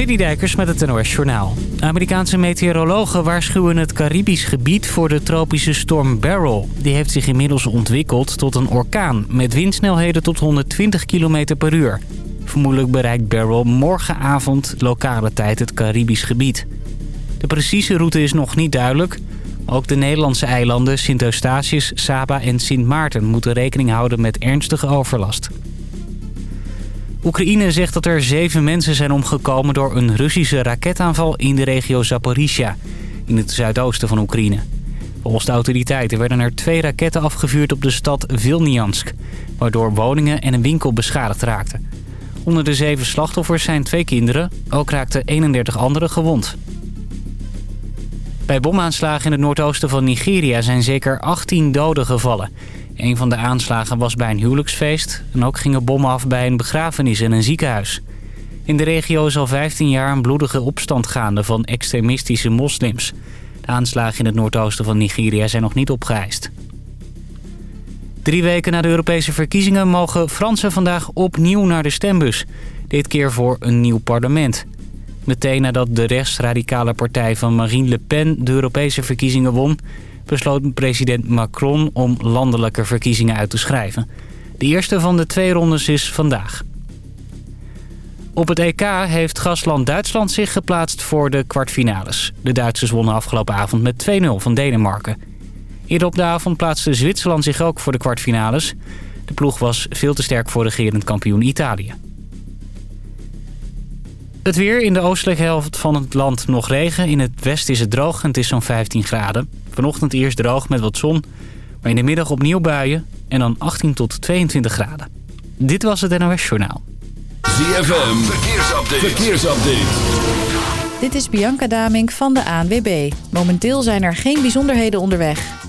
Citydijkers met het NOS Journaal. Amerikaanse meteorologen waarschuwen het Caribisch gebied voor de tropische storm Beryl. Die heeft zich inmiddels ontwikkeld tot een orkaan met windsnelheden tot 120 km per uur. Vermoedelijk bereikt Beryl morgenavond lokale tijd het Caribisch gebied. De precieze route is nog niet duidelijk. Ook de Nederlandse eilanden Sint Eustatius, Saba en Sint Maarten moeten rekening houden met ernstige overlast. Oekraïne zegt dat er zeven mensen zijn omgekomen door een Russische raketaanval in de regio Zaporizhia, in het zuidoosten van Oekraïne. Volgens de autoriteiten werden er twee raketten afgevuurd op de stad Vilniansk, waardoor woningen en een winkel beschadigd raakten. Onder de zeven slachtoffers zijn twee kinderen, ook raakten 31 anderen gewond. Bij bomaanslagen in het noordoosten van Nigeria zijn zeker 18 doden gevallen. Een van de aanslagen was bij een huwelijksfeest... en ook gingen bommen af bij een begrafenis en een ziekenhuis. In de regio is al 15 jaar een bloedige opstand gaande van extremistische moslims. De aanslagen in het noordoosten van Nigeria zijn nog niet opgeëist. Drie weken na de Europese verkiezingen mogen Fransen vandaag opnieuw naar de stembus. Dit keer voor een nieuw parlement. Meteen nadat de rechtsradicale partij van Marine Le Pen de Europese verkiezingen won besloot president Macron om landelijke verkiezingen uit te schrijven. De eerste van de twee rondes is vandaag. Op het EK heeft gastland Duitsland zich geplaatst voor de kwartfinales. De Duitsers wonnen afgelopen avond met 2-0 van Denemarken. Eerder op de avond plaatste Zwitserland zich ook voor de kwartfinales. De ploeg was veel te sterk voor regerend kampioen Italië. Het weer in de oostelijke helft van het land nog regen. In het westen is het droog en het is zo'n 15 graden. Vanochtend eerst droog met wat zon. Maar in de middag opnieuw buien en dan 18 tot 22 graden. Dit was het NOS Journaal. ZFM, verkeersupdate. verkeersupdate. Dit is Bianca Damink van de ANWB. Momenteel zijn er geen bijzonderheden onderweg.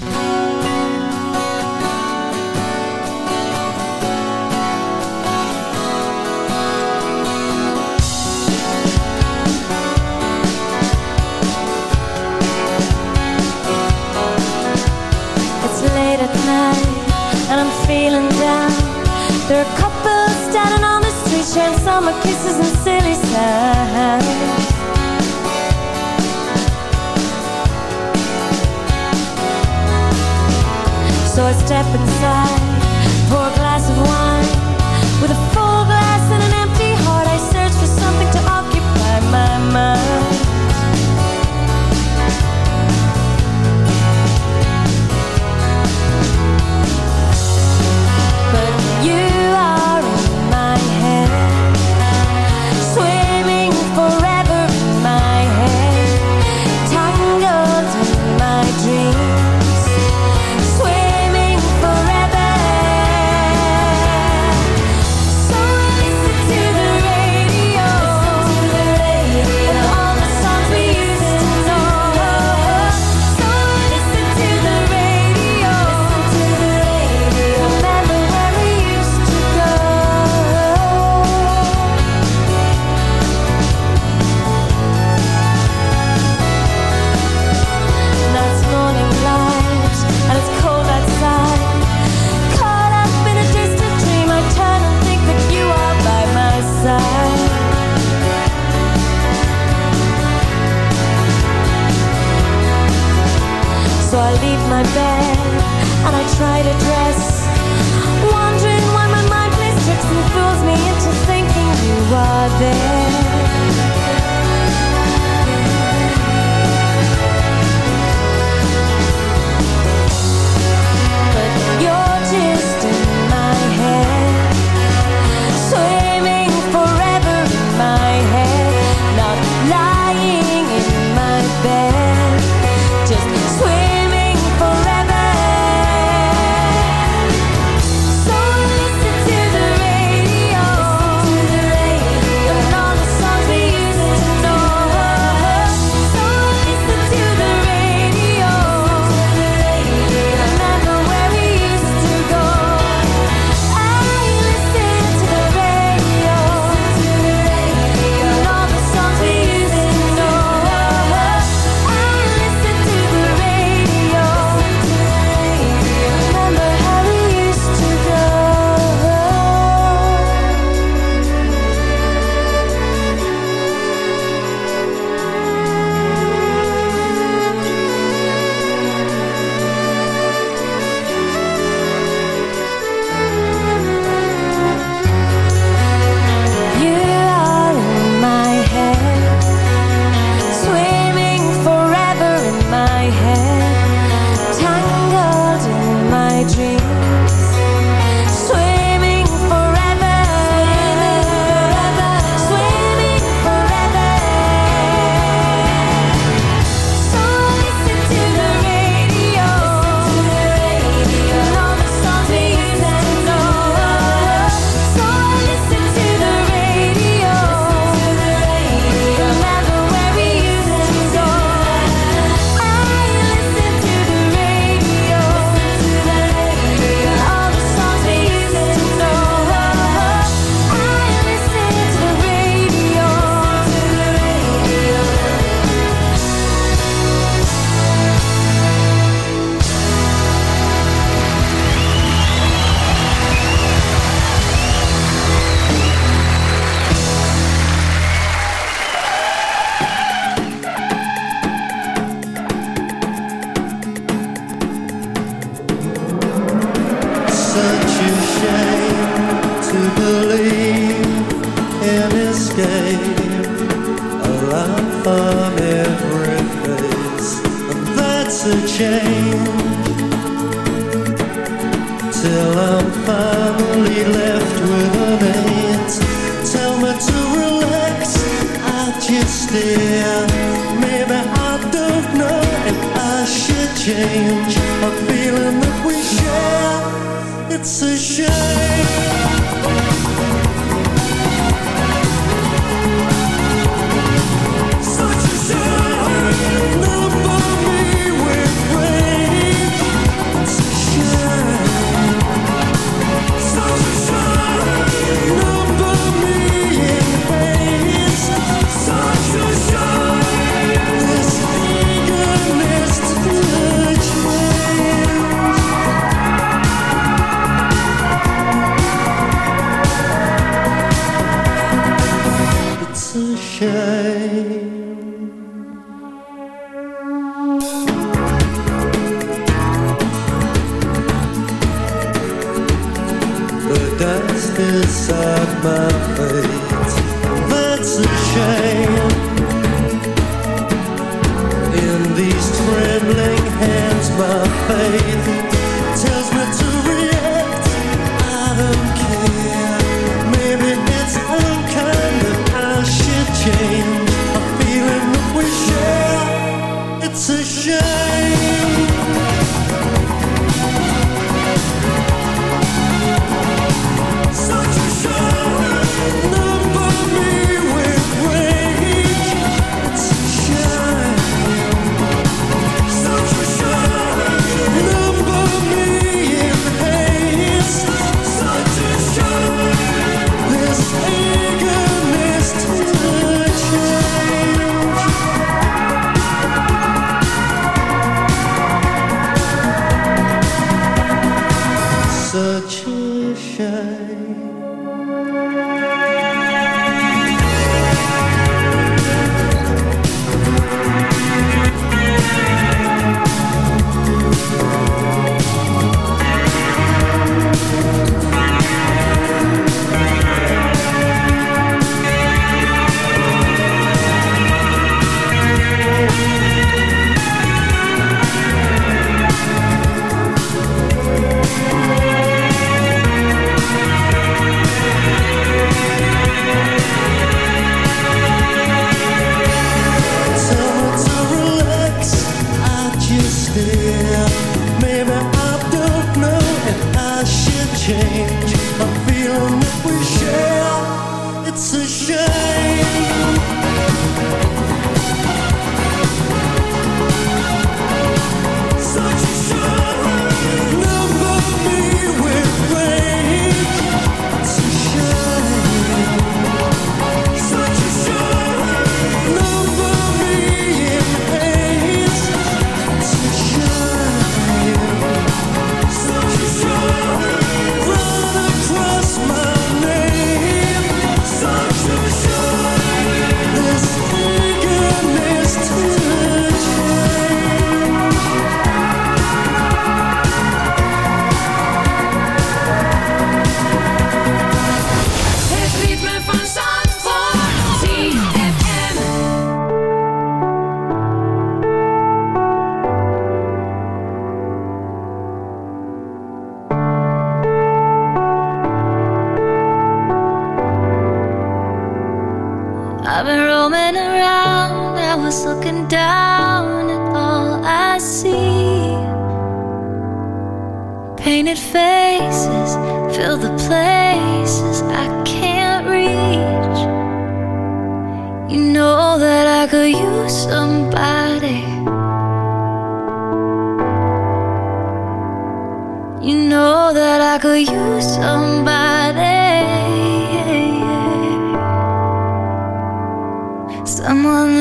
Feeling down. There are couples standing on the street Sharing summer kisses and silly sounds. So I step inside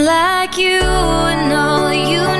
like you and all you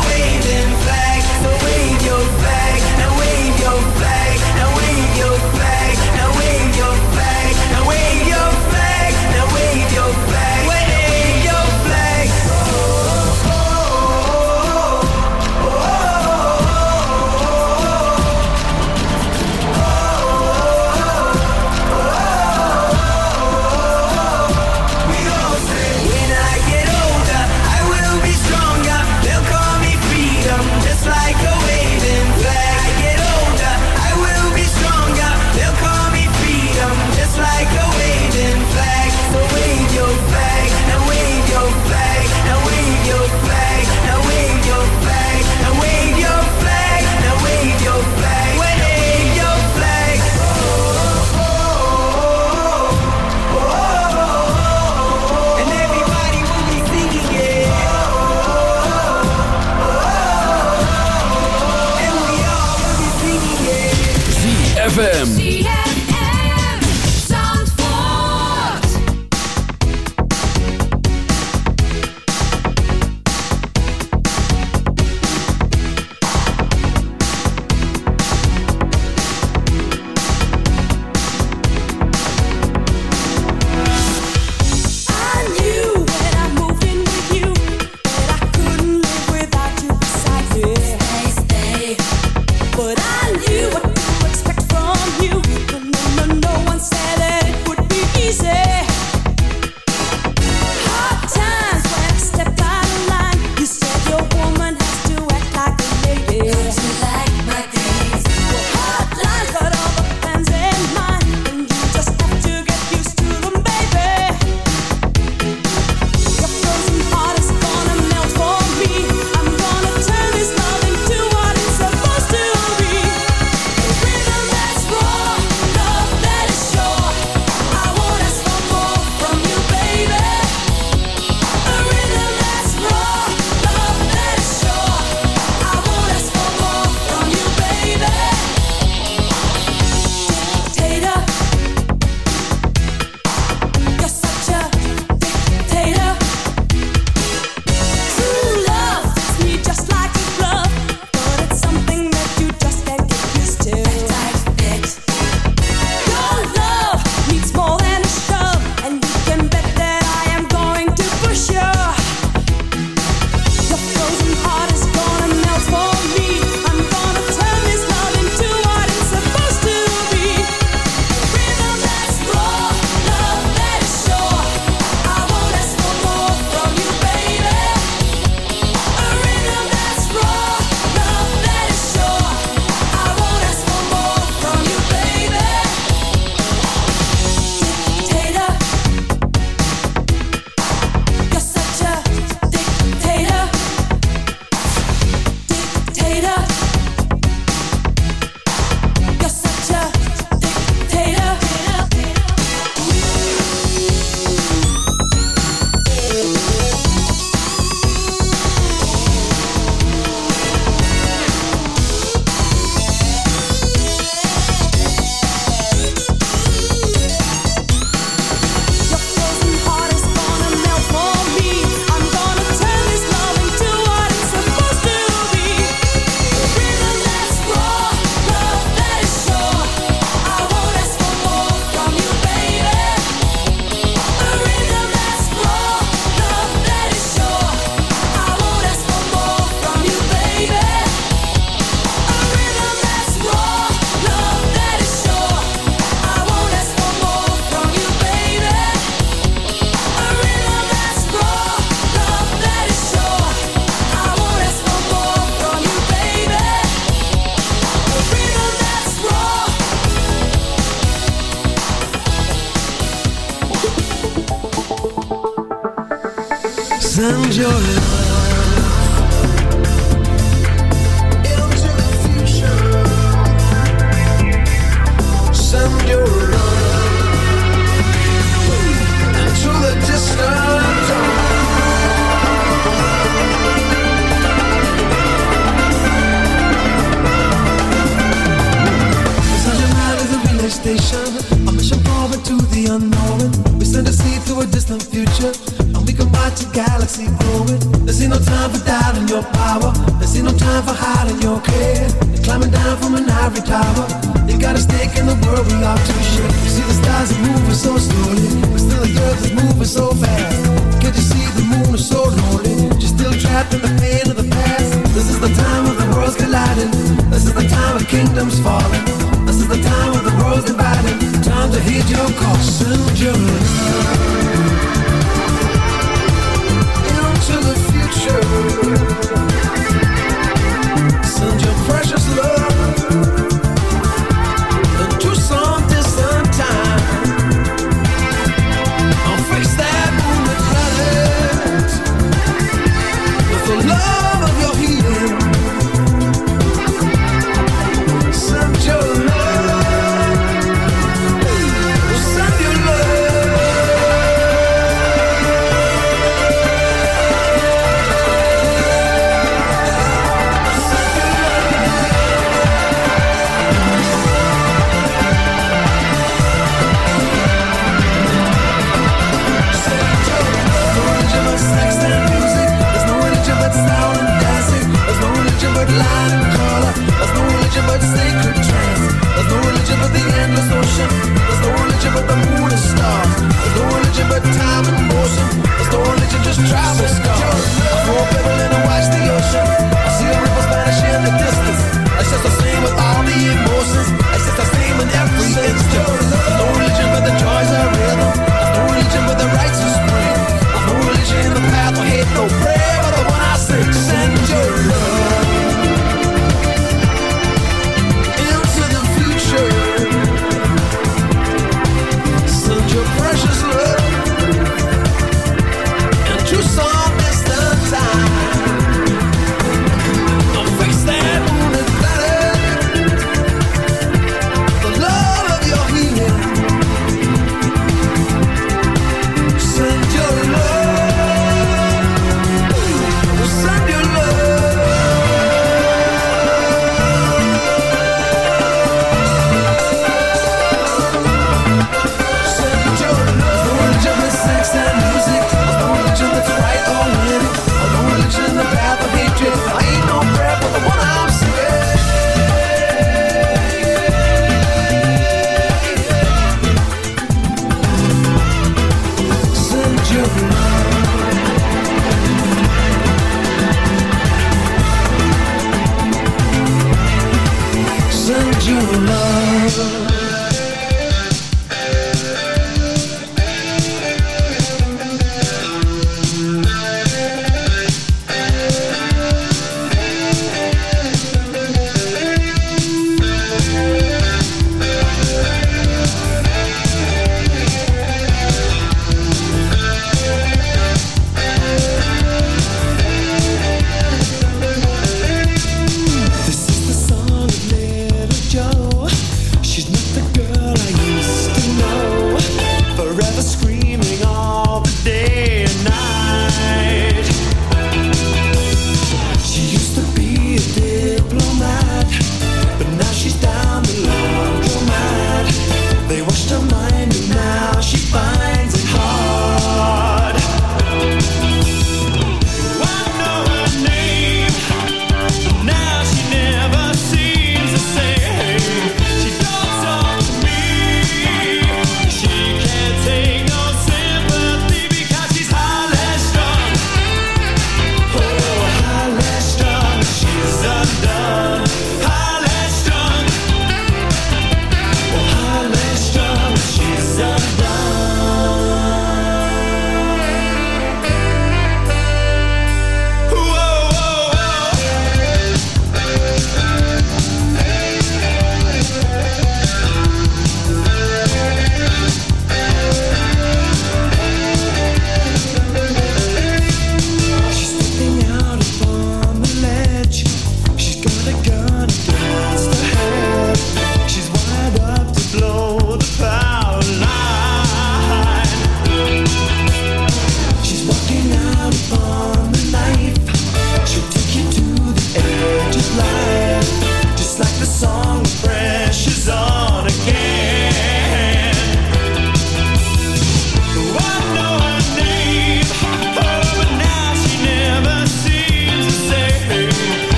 kingdom's falling. This is the time of the world's divided. Time to heed your call. Soon, June.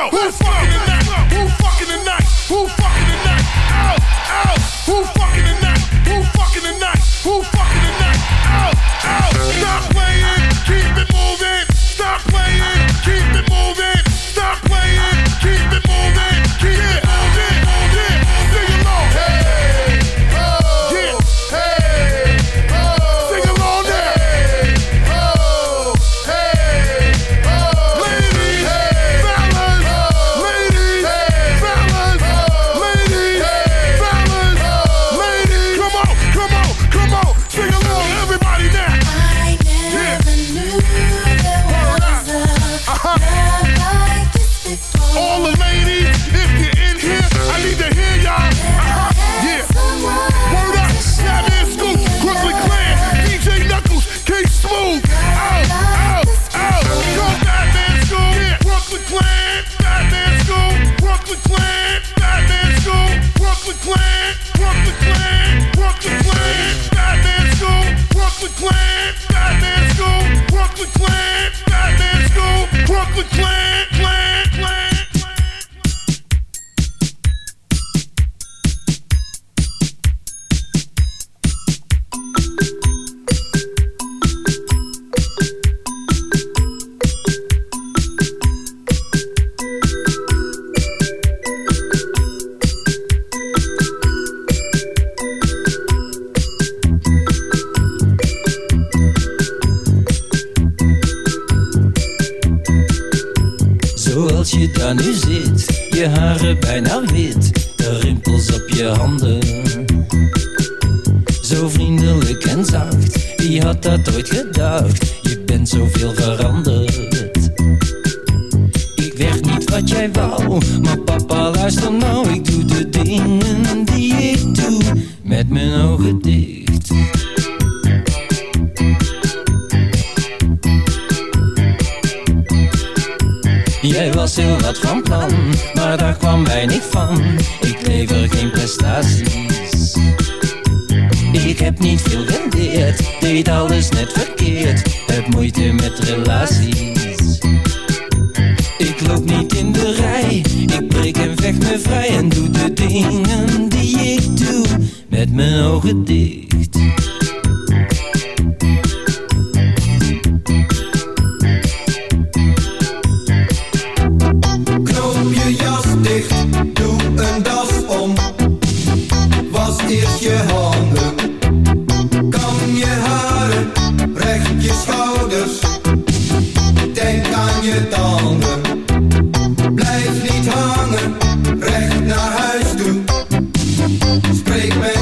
Up. Let's go. Spreek met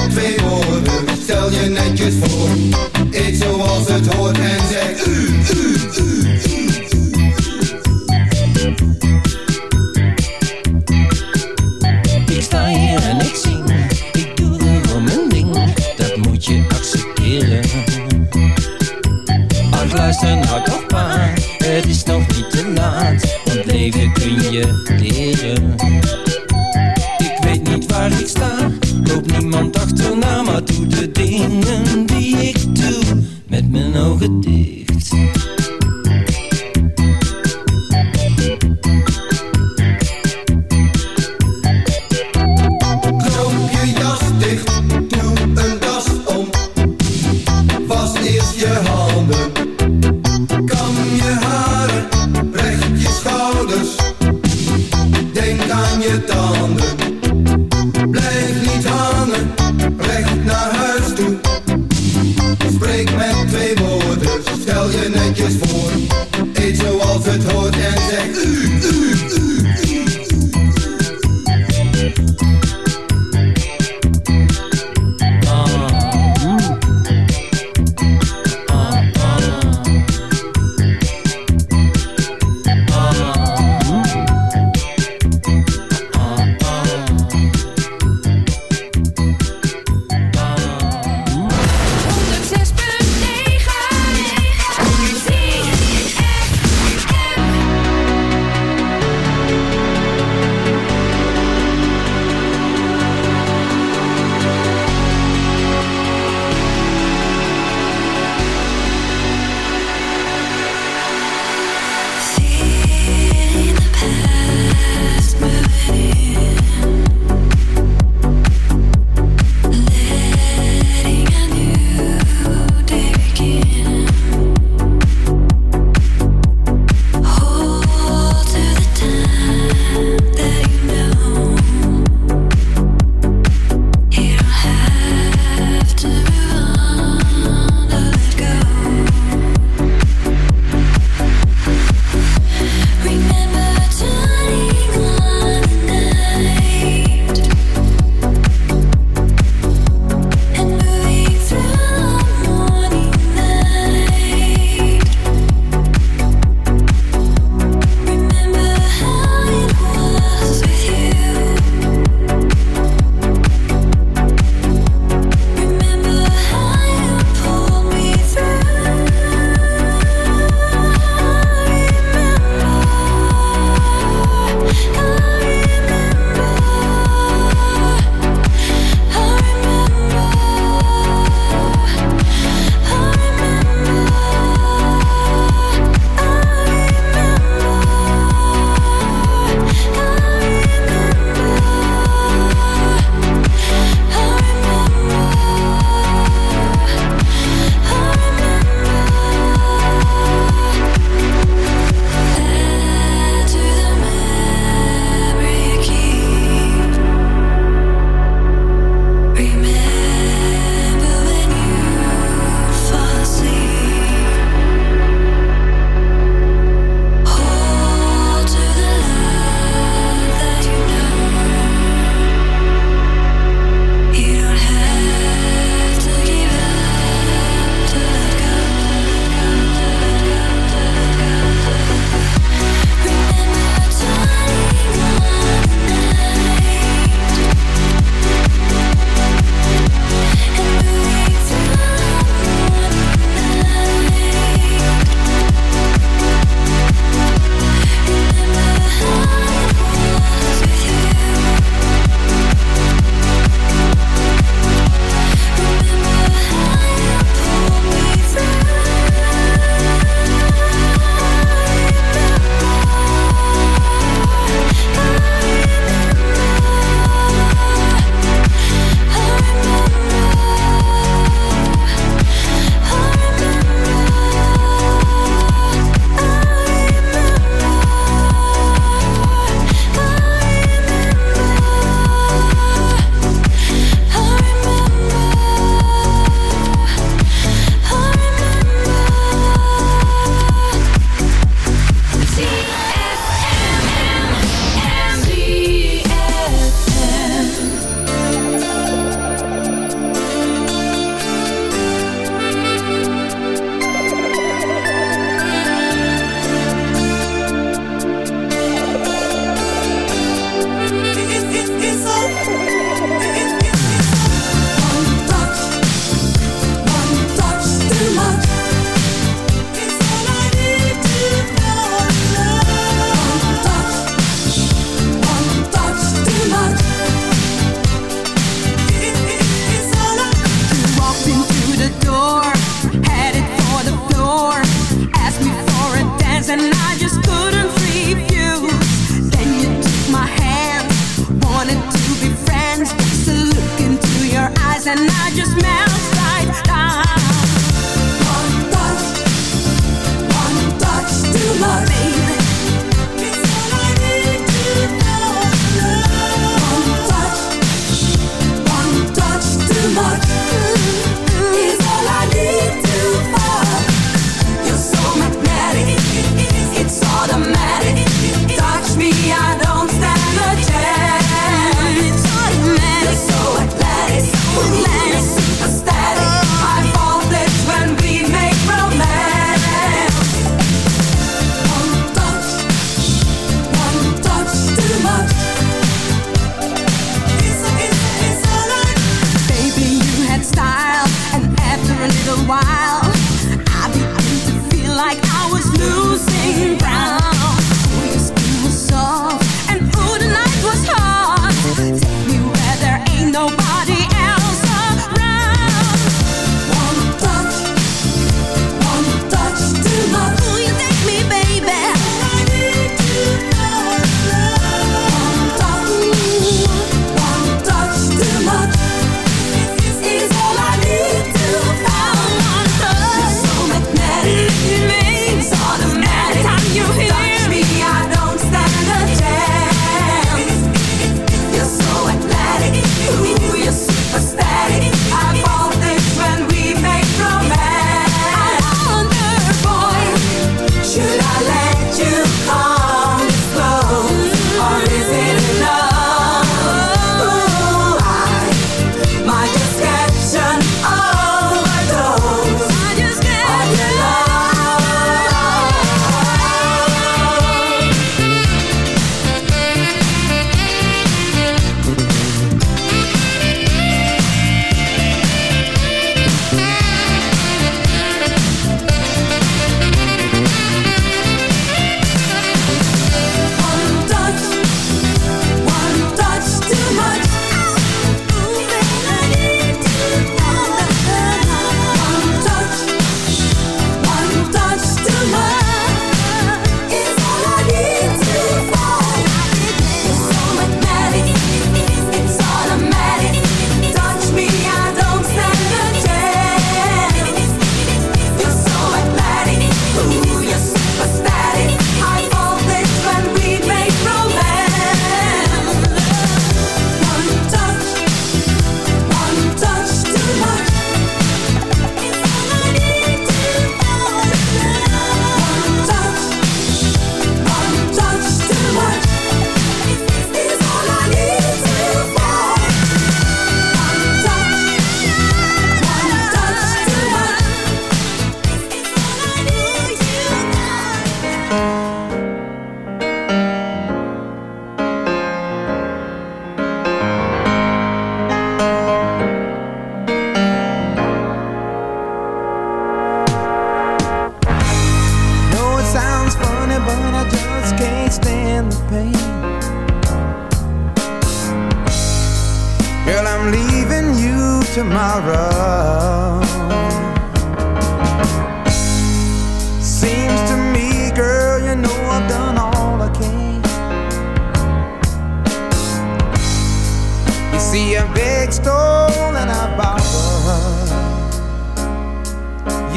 and I just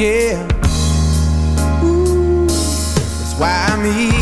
Yeah. That's why I'm easy.